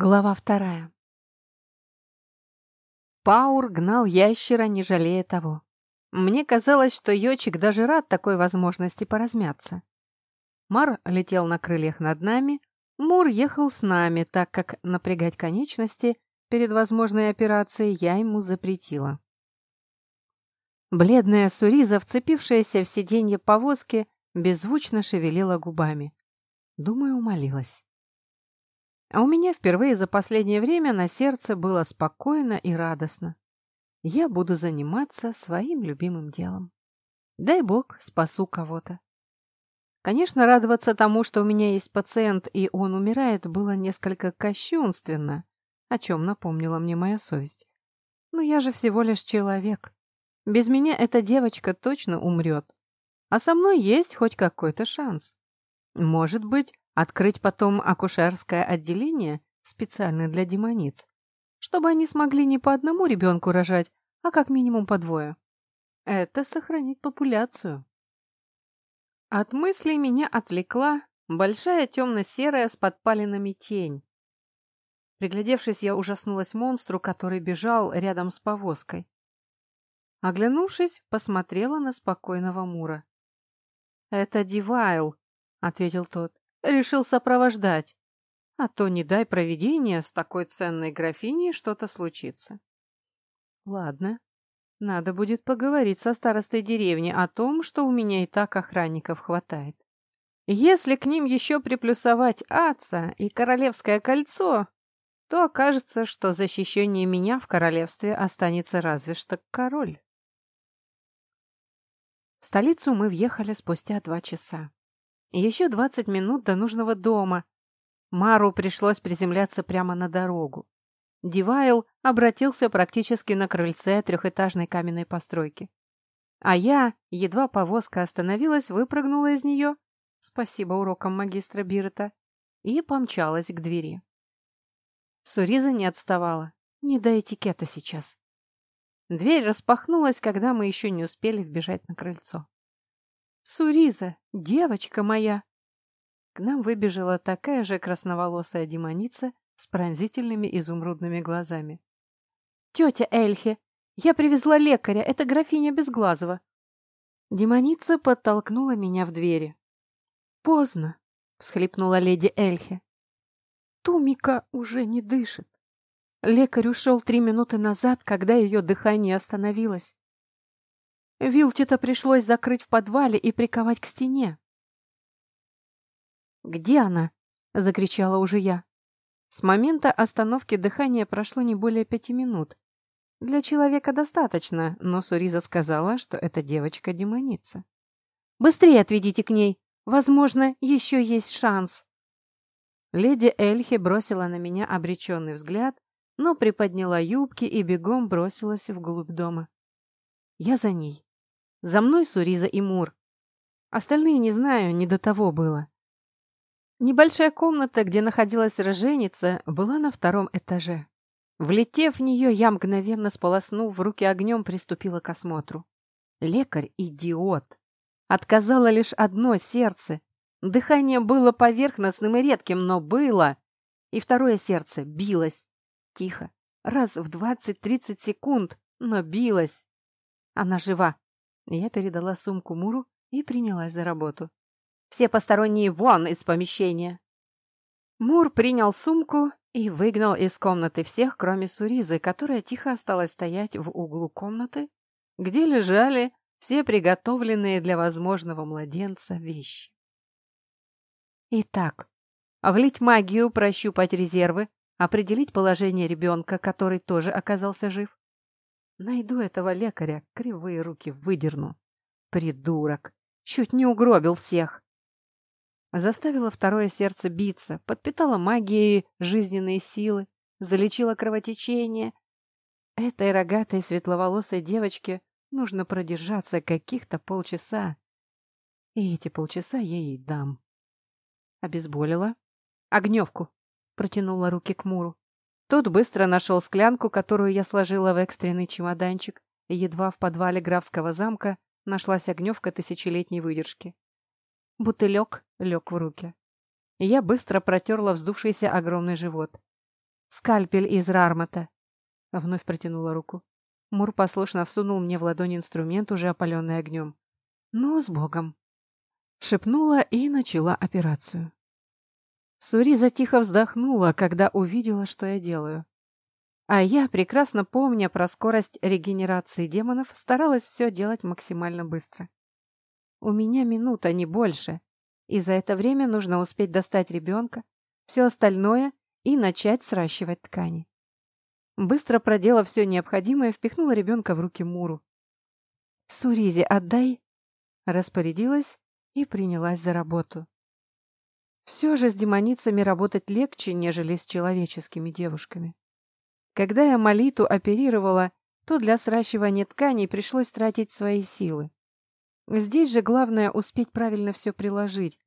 Глава вторая. Паур гнал ящера, не жалея того. Мне казалось, что Йочик даже рад такой возможности поразмяться. Мар летел на крыльях над нами, Мур ехал с нами, так как напрягать конечности перед возможной операцией я ему запретила. Бледная Суриза, вцепившаяся в сиденье повозки, беззвучно шевелила губами. Думаю, умолилась. А у меня впервые за последнее время на сердце было спокойно и радостно. Я буду заниматься своим любимым делом. Дай бог, спасу кого-то. Конечно, радоваться тому, что у меня есть пациент и он умирает, было несколько кощунственно, о чем напомнила мне моя совесть. Но я же всего лишь человек. Без меня эта девочка точно умрет. А со мной есть хоть какой-то шанс. Может быть, Открыть потом акушерское отделение специально для демониц, чтобы они смогли не по одному ребенку рожать, а как минимум по двое. Это сохранит популяцию. От мыслей меня отвлекла большая темно-серая с подпалинами тень. Приглядевшись, я ужаснулась монстру, который бежал рядом с повозкой. Оглянувшись, посмотрела на спокойного Мура. «Это Дивайл», — ответил тот решил сопровождать. А то не дай провидение с такой ценной графиней что-то случится. Ладно, надо будет поговорить со старостой деревни о том, что у меня и так охранников хватает. Если к ним еще приплюсовать Аца и Королевское кольцо, то окажется, что защищение меня в королевстве останется разве что король. В столицу мы въехали спустя два часа. Еще двадцать минут до нужного дома. Мару пришлось приземляться прямо на дорогу. Дивайл обратился практически на крыльце трехэтажной каменной постройки. А я, едва повозка остановилась, выпрыгнула из нее, спасибо урокам магистра Бирета, и помчалась к двери. Суриза не отставала. Не до этикета сейчас. Дверь распахнулась, когда мы еще не успели вбежать на крыльцо. Суриза, девочка моя!» К нам выбежала такая же красноволосая демоница с пронзительными изумрудными глазами. «Тетя Эльхе, я привезла лекаря, это графиня Безглазова». Демоница подтолкнула меня в двери. «Поздно», — всхлипнула леди Эльхе. «Тумика уже не дышит. Лекарь ушел три минуты назад, когда ее дыхание остановилось. Вилчета пришлось закрыть в подвале и приковать к стене. «Где она?» — закричала уже я. С момента остановки дыхания прошло не более пяти минут. Для человека достаточно, но Суриза сказала, что эта девочка демоница. «Быстрее отведите к ней! Возможно, еще есть шанс!» Леди Эльхи бросила на меня обреченный взгляд, но приподняла юбки и бегом бросилась вглубь дома. Я за ней. За мной Суриза и Мур. Остальные не знаю, не до того было. Небольшая комната, где находилась роженица, была на втором этаже. Влетев в нее, я мгновенно сполоснув в руки огнем, приступила к осмотру. Лекарь — идиот. Отказало лишь одно сердце. Дыхание было поверхностным и редким, но было. И второе сердце билось. Тихо. Раз в двадцать-тридцать секунд, но билось. Она жива. Я передала сумку Муру и принялась за работу. «Все посторонние вон из помещения!» Мур принял сумку и выгнал из комнаты всех, кроме Суризы, которая тихо осталась стоять в углу комнаты, где лежали все приготовленные для возможного младенца вещи. Итак, влить магию, прощупать резервы, определить положение ребенка, который тоже оказался жив, Найду этого лекаря, кривые руки выдерну. Придурок! Чуть не угробил всех. Заставила второе сердце биться, подпитала магией жизненные силы, залечила кровотечение. Этой рогатой светловолосой девочке нужно продержаться каких-то полчаса. И эти полчаса я ей дам. Обезболила. Огневку. Протянула руки к Муру. Тот быстро нашел склянку, которую я сложила в экстренный чемоданчик, и едва в подвале графского замка нашлась огневка тысячелетней выдержки. Бутылек лег в руки. Я быстро протерла вздувшийся огромный живот. скальпель из рармата. Вновь протянула руку. Мур послушно всунул мне в ладонь инструмент, уже опаленный огнем. «Ну, с Богом!» Шепнула и начала операцию. Суриза тихо вздохнула, когда увидела, что я делаю. А я, прекрасно помня про скорость регенерации демонов, старалась все делать максимально быстро. У меня минута, не больше, и за это время нужно успеть достать ребенка, все остальное и начать сращивать ткани. Быстро проделав все необходимое, впихнула ребенка в руки Муру. «Суризе, отдай!» Распорядилась и принялась за работу. Все же с демоницами работать легче, нежели с человеческими девушками. Когда я Молиту оперировала, то для сращивания тканей пришлось тратить свои силы. Здесь же главное успеть правильно все приложить.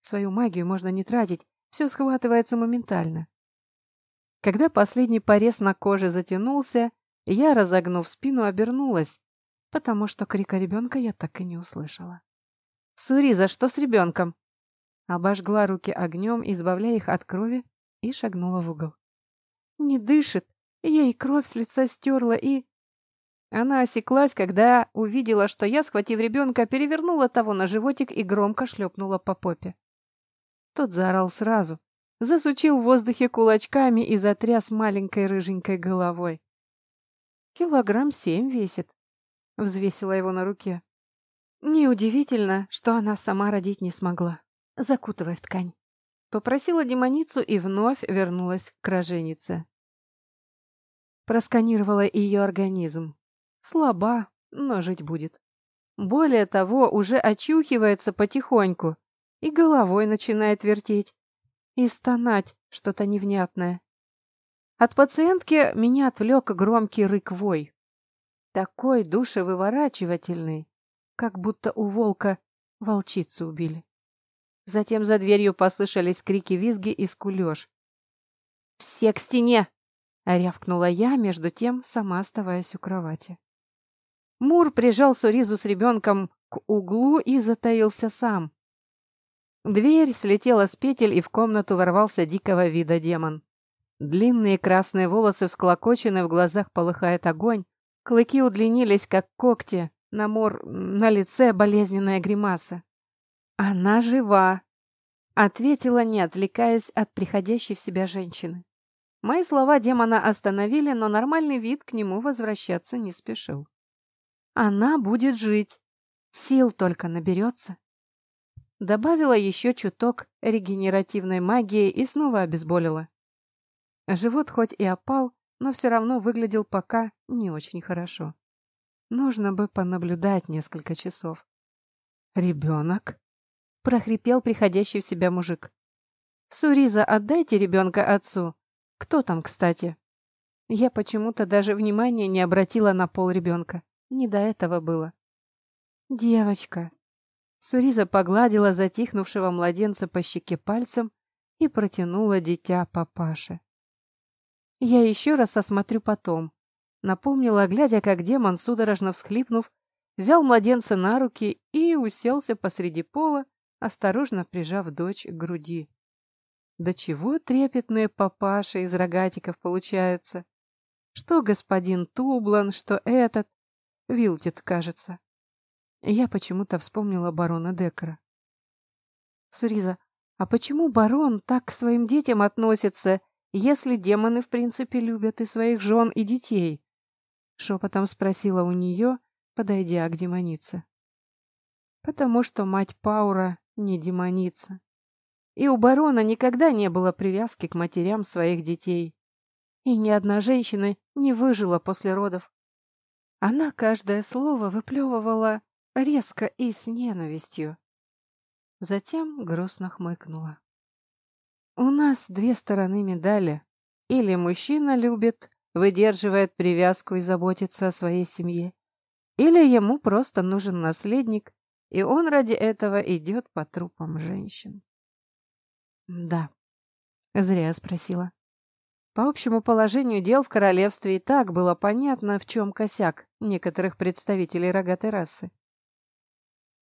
Свою магию можно не тратить, все схватывается моментально. Когда последний порез на коже затянулся, я, разогнув спину, обернулась, потому что крика ребенка я так и не услышала. «Суриза, что с ребенком?» Обожгла руки огнем, избавляя их от крови, и шагнула в угол. «Не дышит!» И кровь с лица стерла, и... Она осеклась, когда увидела, что я, схватив ребенка, перевернула того на животик и громко шлепнула по попе. Тот заорал сразу, засучил в воздухе кулачками и затряс маленькой рыженькой головой. «Килограмм семь весит», — взвесила его на руке. Неудивительно, что она сама родить не смогла. Закутывай в ткань. Попросила демоницу и вновь вернулась к роженице. Просканировала ее организм. Слаба, но жить будет. Более того, уже очухивается потихоньку и головой начинает вертеть. И стонать что-то невнятное. От пациентки меня отвлек громкий рык-вой. Такой душевыворачивательный, как будто у волка волчицу убили. Затем за дверью послышались крики-визги и скулеж. «Все к стене!» — рявкнула я, между тем сама оставаясь у кровати. Мур прижал Суризу с ребенком к углу и затаился сам. Дверь слетела с петель, и в комнату ворвался дикого вида демон. Длинные красные волосы всклокочены, в глазах полыхает огонь, клыки удлинились, как когти, на мор... на лице болезненная гримаса. «Она жива!» — ответила, не отвлекаясь от приходящей в себя женщины. Мои слова демона остановили, но нормальный вид к нему возвращаться не спешил. Она будет жить. Сил только наберется. Добавила еще чуток регенеративной магии и снова обезболила. Живот хоть и опал, но все равно выглядел пока не очень хорошо. Нужно бы понаблюдать несколько часов. «Ребенок?» — прохрипел приходящий в себя мужик. «Суриза, отдайте ребенка отцу. Кто там, кстати?» Я почему-то даже внимания не обратила на пол ребенка. Не до этого было. «Девочка!» Суриза погладила затихнувшего младенца по щеке пальцем и протянула дитя папаше. «Я еще раз осмотрю потом», — напомнила, глядя, как демон, судорожно всхлипнув, взял младенца на руки и уселся посреди пола, осторожно прижав дочь к груди. Да чего трепетные папаши из рогатиков получаются? Что господин Тублан, что этот, Вилтит, кажется. Я почему-то вспомнила барона Деккера. Суриза, а почему барон так к своим детям относится, если демоны в принципе любят и своих жен, и детей? Шепотом спросила у нее, подойдя к демонице. Потому что мать Паура не демоница. И у барона никогда не было привязки к матерям своих детей. И ни одна женщина не выжила после родов. Она каждое слово выплевывала резко и с ненавистью. Затем грустно хмыкнула. У нас две стороны медали. Или мужчина любит, выдерживает привязку и заботится о своей семье, или ему просто нужен наследник, и он ради этого идет по трупам женщин. Да, зря спросила. По общему положению дел в королевстве и так было понятно, в чем косяк некоторых представителей рогатой расы.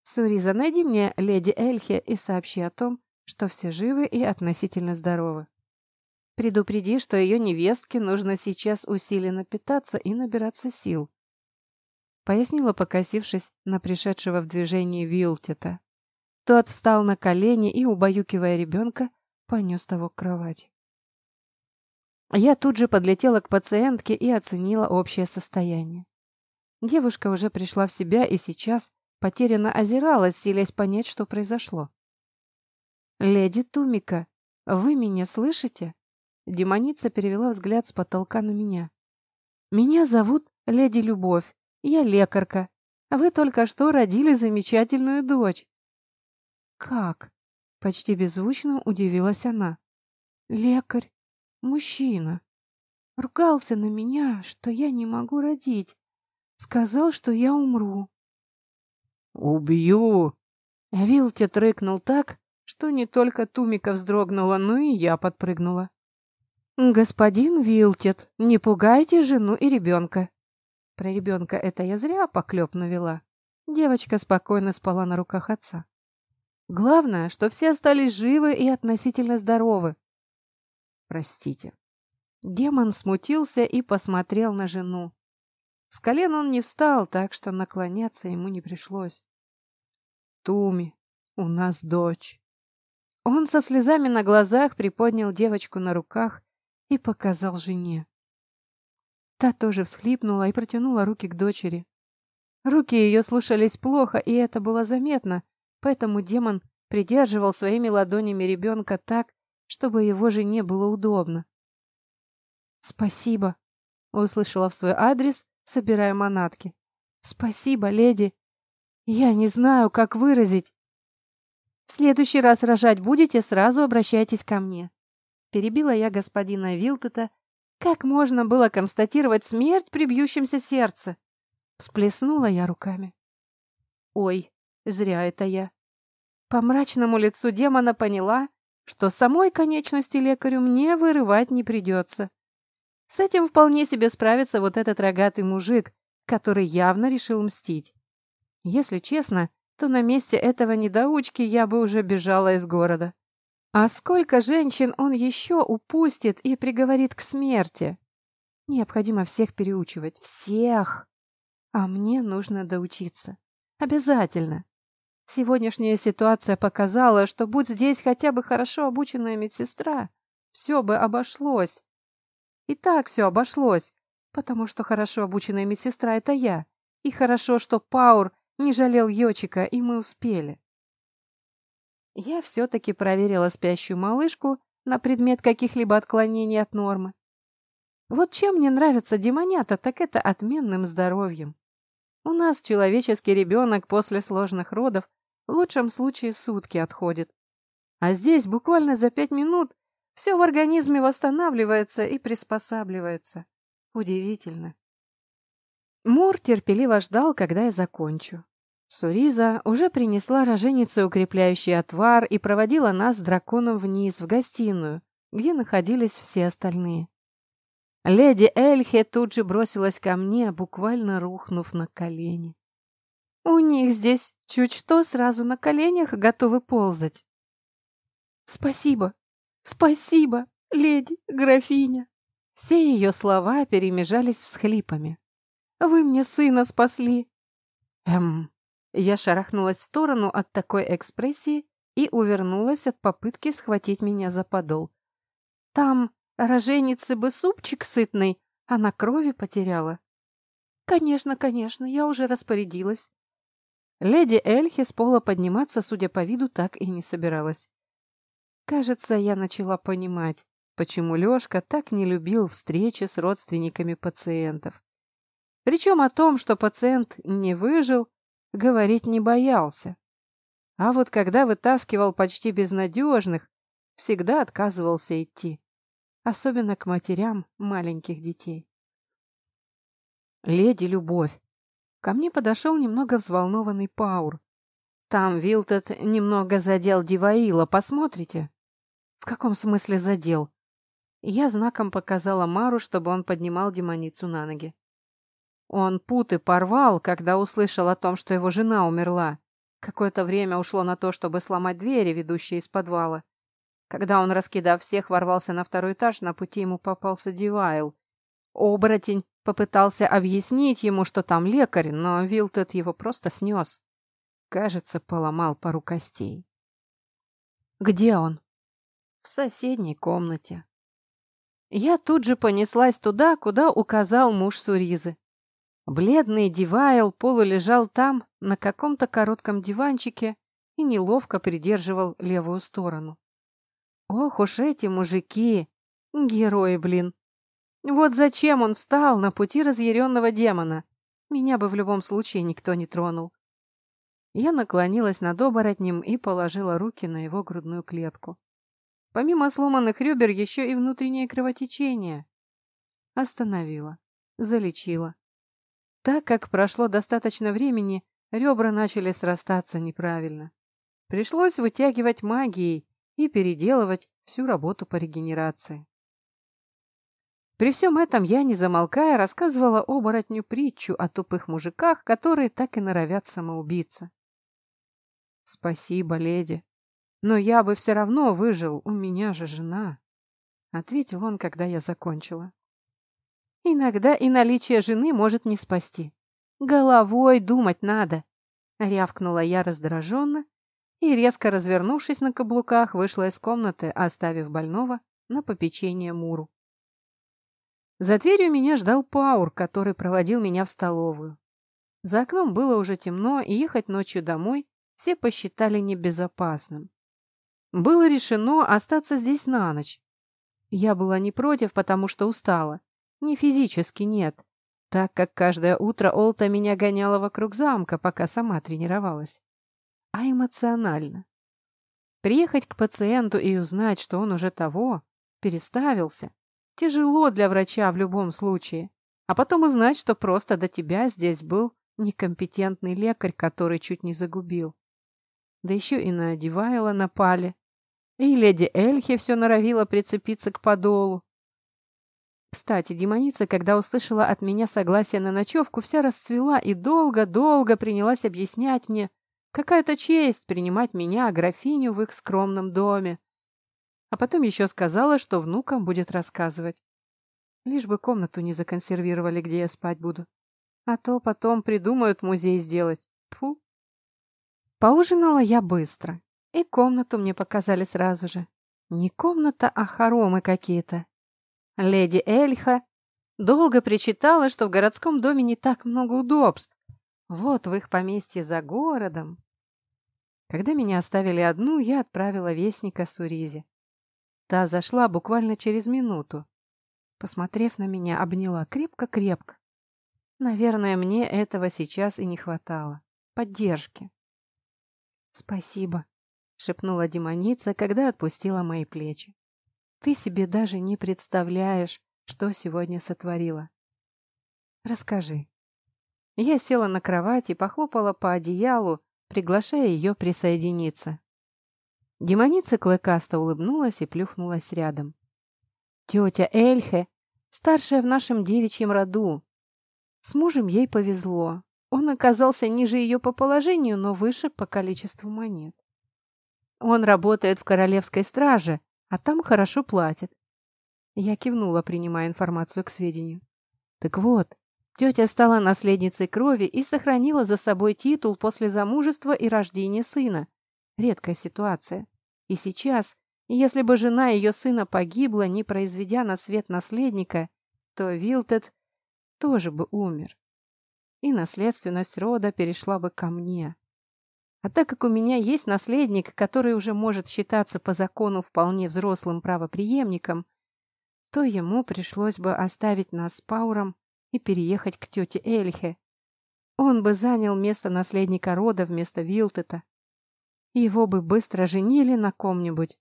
«Суриза, найди мне леди Эльхе и сообщи о том, что все живы и относительно здоровы». Предупреди, что ее невестке нужно сейчас усиленно питаться и набираться сил. Пояснила, покосившись на пришедшего в движение Вилтета. Тот встал на колени и, убаюкивая ребенка, понес того к кровати. Я тут же подлетела к пациентке и оценила общее состояние. Девушка уже пришла в себя и сейчас потерянно озиралась, силясь понять, что произошло. «Леди Тумика, вы меня слышите?» Демоница перевела взгляд с потолка на меня. «Меня зовут леди Любовь. Я лекарка. Вы только что родили замечательную дочь». «Как?» — почти беззвучно удивилась она. «Лекарь. Мужчина. Ругался на меня, что я не могу родить. Сказал, что я умру. «Убью!» Вилтет рыкнул так, что не только Тумика вздрогнула, но и я подпрыгнула. «Господин Вилтет, не пугайте жену и ребенка!» Про ребенка это я зря поклеп навела. Девочка спокойно спала на руках отца. Главное, что все остались живы и относительно здоровы. Простите. Демон смутился и посмотрел на жену. С колен он не встал, так что наклоняться ему не пришлось. Туми, у нас дочь. Он со слезами на глазах приподнял девочку на руках и показал жене. Та тоже всхлипнула и протянула руки к дочери. Руки ее слушались плохо, и это было заметно, поэтому демон придерживал своими ладонями ребенка так, чтобы его жене было удобно. «Спасибо», — услышала в свой адрес, собирая манатки. «Спасибо, леди. Я не знаю, как выразить». «В следующий раз рожать будете, сразу обращайтесь ко мне». Перебила я господина Вилтета. Как можно было констатировать смерть при бьющемся сердце? Всплеснула я руками. «Ой, зря это я». По мрачному лицу демона поняла, что самой конечности лекарю мне вырывать не придется. С этим вполне себе справится вот этот рогатый мужик, который явно решил мстить. Если честно, то на месте этого недоучки я бы уже бежала из города. А сколько женщин он еще упустит и приговорит к смерти? Необходимо всех переучивать. Всех! А мне нужно доучиться. Обязательно. Сегодняшняя ситуация показала, что будь здесь хотя бы хорошо обученная медсестра, все бы обошлось. И так все обошлось, потому что хорошо обученная медсестра — это я. И хорошо, что Паур не жалел Йочика, и мы успели. Я все-таки проверила спящую малышку на предмет каких-либо отклонений от нормы. Вот чем мне нравятся демонята, так это отменным здоровьем. У нас человеческий ребенок после сложных родов в лучшем случае сутки отходит. А здесь буквально за пять минут все в организме восстанавливается и приспосабливается. Удивительно. Мур терпеливо ждал, когда я закончу. Суриза уже принесла роженице укрепляющий отвар и проводила нас с драконом вниз, в гостиную, где находились все остальные. Леди Эльхе тут же бросилась ко мне, буквально рухнув на колени. У них здесь чуть что сразу на коленях готовы ползать. Спасибо, спасибо, леди, графиня. Все ее слова перемежались всхлипами. Вы мне сына спасли. Эм, я шарахнулась в сторону от такой экспрессии и увернулась от попытки схватить меня за подол. Там роженицы бы супчик сытный, а на крови потеряла. Конечно, конечно, я уже распорядилась. Леди Эльхи с пола подниматься, судя по виду, так и не собиралась. Кажется, я начала понимать, почему Лёшка так не любил встречи с родственниками пациентов. Причем о том, что пациент не выжил, говорить не боялся. А вот когда вытаскивал почти безнадежных, всегда отказывался идти. Особенно к матерям маленьких детей. «Леди Любовь, Ко мне подошел немного взволнованный Паур. «Там Вилтед немного задел Диваила, посмотрите?» «В каком смысле задел?» Я знаком показала Мару, чтобы он поднимал демоницу на ноги. Он путы порвал, когда услышал о том, что его жена умерла. Какое-то время ушло на то, чтобы сломать двери, ведущие из подвала. Когда он, раскидав всех, ворвался на второй этаж, на пути ему попался Дивайл. Оборотень попытался объяснить ему, что там лекарь, но Вилтед его просто снес. Кажется, поломал пару костей. «Где он?» «В соседней комнате». Я тут же понеслась туда, куда указал муж Суризы. Бледный Дивайл полулежал там, на каком-то коротком диванчике, и неловко придерживал левую сторону. Ох уж эти мужики! Герои, блин! Вот зачем он встал на пути разъяренного демона? Меня бы в любом случае никто не тронул. Я наклонилась над оборотнем и положила руки на его грудную клетку. Помимо сломанных ребер еще и внутреннее кровотечение. Остановила. Залечила. Так как прошло достаточно времени, ребра начали срастаться неправильно. Пришлось вытягивать магией и переделывать всю работу по регенерации. При всем этом я, не замолкая, рассказывала оборотню притчу о тупых мужиках, которые так и норовят самоубиться. «Спасибо, леди. Но я бы все равно выжил, у меня же жена», — ответил он, когда я закончила. «Иногда и наличие жены может не спасти. Головой думать надо», — рявкнула я раздраженно и, резко развернувшись на каблуках, вышла из комнаты, оставив больного на попечение Муру. За дверью меня ждал Паур, который проводил меня в столовую. За окном было уже темно, и ехать ночью домой все посчитали небезопасным. Было решено остаться здесь на ночь. Я была не против, потому что устала. Не физически нет, так как каждое утро Олта меня гоняла вокруг замка, пока сама тренировалась, а эмоционально. Приехать к пациенту и узнать, что он уже того, переставился, тяжело для врача в любом случае, а потом узнать, что просто до тебя здесь был некомпетентный лекарь, который чуть не загубил. Да еще и на Дивайла напали. И леди Эльхи все норовила прицепиться к подолу. Кстати, демоница, когда услышала от меня согласие на ночевку, вся расцвела и долго-долго принялась объяснять мне, какая-то честь принимать меня, графиню, в их скромном доме. А потом еще сказала, что внукам будет рассказывать. Лишь бы комнату не законсервировали, где я спать буду. А то потом придумают музей сделать. Фу. Поужинала я быстро, и комнату мне показали сразу же. Не комната, а хоромы какие-то. Леди Эльха долго причитала, что в городском доме не так много удобств. Вот в их поместье за городом. Когда меня оставили одну, я отправила вестника Суризе. Та зашла буквально через минуту. Посмотрев на меня, обняла крепко-крепко. Наверное, мне этого сейчас и не хватало. Поддержки. «Спасибо», — шепнула демоница, когда отпустила мои плечи. «Ты себе даже не представляешь, что сегодня сотворила. Расскажи». Я села на кровать и похлопала по одеялу, приглашая ее присоединиться. Демоница клыкасто улыбнулась и плюхнулась рядом. «Тетя Эльхе, старшая в нашем девичьем роду. С мужем ей повезло. Он оказался ниже ее по положению, но выше по количеству монет. Он работает в королевской страже, а там хорошо платят. Я кивнула, принимая информацию к сведению. Так вот, тетя стала наследницей крови и сохранила за собой титул после замужества и рождения сына. Редкая ситуация. И сейчас, если бы жена ее сына погибла, не произведя на свет наследника, то Вилтед тоже бы умер и наследственность рода перешла бы ко мне. А так как у меня есть наследник, который уже может считаться по закону вполне взрослым правоприемником, то ему пришлось бы оставить нас с Пауром и переехать к тете Эльхе. Он бы занял место наследника рода вместо Вилтета. Его бы быстро женили на ком-нибудь,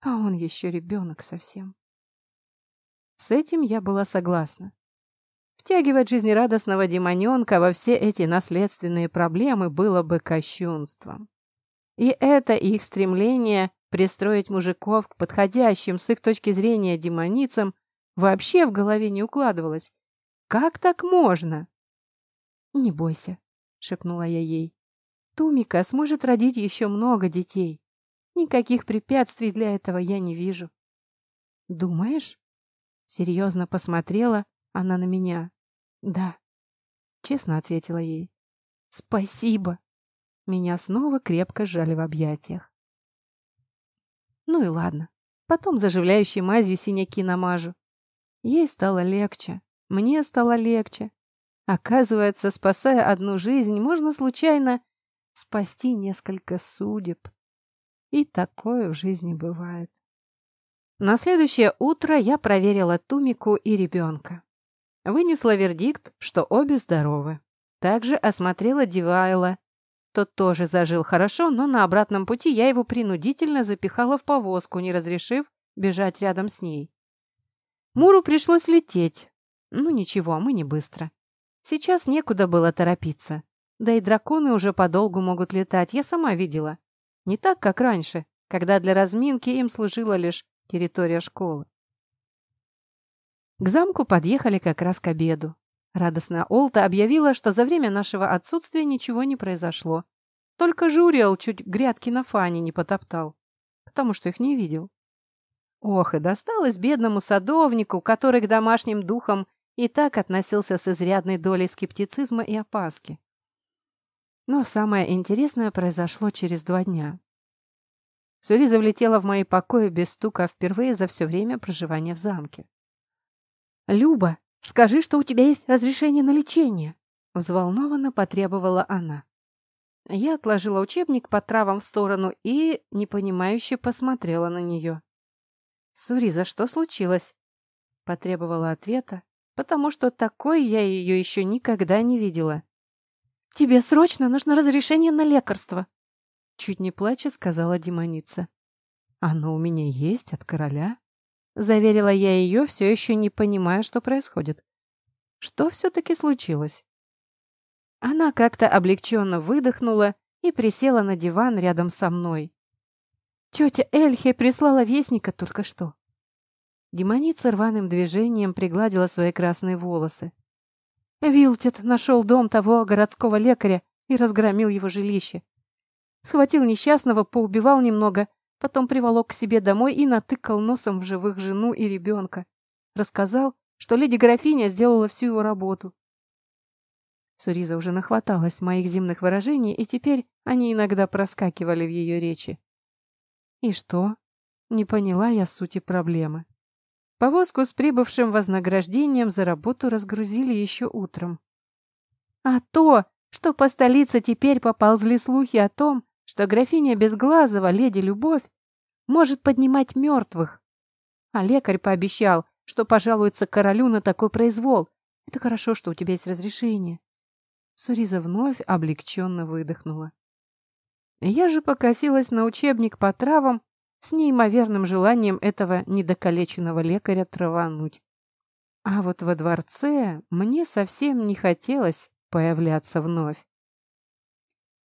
а он еще ребенок совсем. С этим я была согласна. Втягивать жизнерадостного демоненка во все эти наследственные проблемы было бы кощунством. И это их стремление пристроить мужиков к подходящим с их точки зрения демоницам вообще в голове не укладывалось. Как так можно? «Не бойся», — шепнула я ей. «Тумика сможет родить еще много детей. Никаких препятствий для этого я не вижу. Думаешь? Серьезно посмотрела она на меня. Да. Честно ответила ей. Спасибо. Меня снова крепко сжали в объятиях. Ну и ладно. Потом заживляющей мазью синяки намажу. Ей стало легче. Мне стало легче. Оказывается, спасая одну жизнь, можно случайно спасти несколько судеб. И такое в жизни бывает. На следующее утро я проверила Тумику и ребенка. Вынесла вердикт, что обе здоровы. Также осмотрела Дивайла. Тот тоже зажил хорошо, но на обратном пути я его принудительно запихала в повозку, не разрешив бежать рядом с ней. Муру пришлось лететь. Ну ничего, мы не быстро. Сейчас некуда было торопиться. Да и драконы уже подолгу могут летать, я сама видела. Не так, как раньше, когда для разминки им служила лишь территория школы. К замку подъехали как раз к обеду. Радостная Олта объявила, что за время нашего отсутствия ничего не произошло. Только Журиал чуть грядки на фане не потоптал, потому что их не видел. Ох, и досталось бедному садовнику, который к домашним духам и так относился с изрядной долей скептицизма и опаски. Но самое интересное произошло через два дня. Сюриза влетела в мои покои без стука впервые за все время проживания в замке. «Люба, скажи, что у тебя есть разрешение на лечение!» Взволнованно потребовала она. Я отложила учебник по травам в сторону и, непонимающе, посмотрела на нее. «Суриза, что случилось?» Потребовала ответа, потому что такой я ее еще никогда не видела. «Тебе срочно нужно разрешение на лекарство!» Чуть не плача сказала демоница. «Оно у меня есть от короля?» Заверила я ее, все еще не понимая, что происходит. Что все-таки случилось? Она как-то облегченно выдохнула и присела на диван рядом со мной. Тетя Эльхе прислала вестника только что. Демоница рваным движением пригладила свои красные волосы. Вилтет нашел дом того городского лекаря и разгромил его жилище. Схватил несчастного, поубивал немного, потом приволок к себе домой и натыкал носом в живых жену и ребенка. Рассказал, что леди-графиня сделала всю его работу. Суриза уже нахваталась моих земных выражений, и теперь они иногда проскакивали в ее речи. И что? Не поняла я сути проблемы. Повозку с прибывшим вознаграждением за работу разгрузили еще утром. А то, что по столице теперь поползли слухи о том, что графиня Безглазова, леди Любовь, может поднимать мертвых. А лекарь пообещал, что пожалуется королю на такой произвол. Это хорошо, что у тебя есть разрешение. Суриза вновь облегченно выдохнула. Я же покосилась на учебник по травам с неимоверным желанием этого недокалеченного лекаря травануть. А вот во дворце мне совсем не хотелось появляться вновь.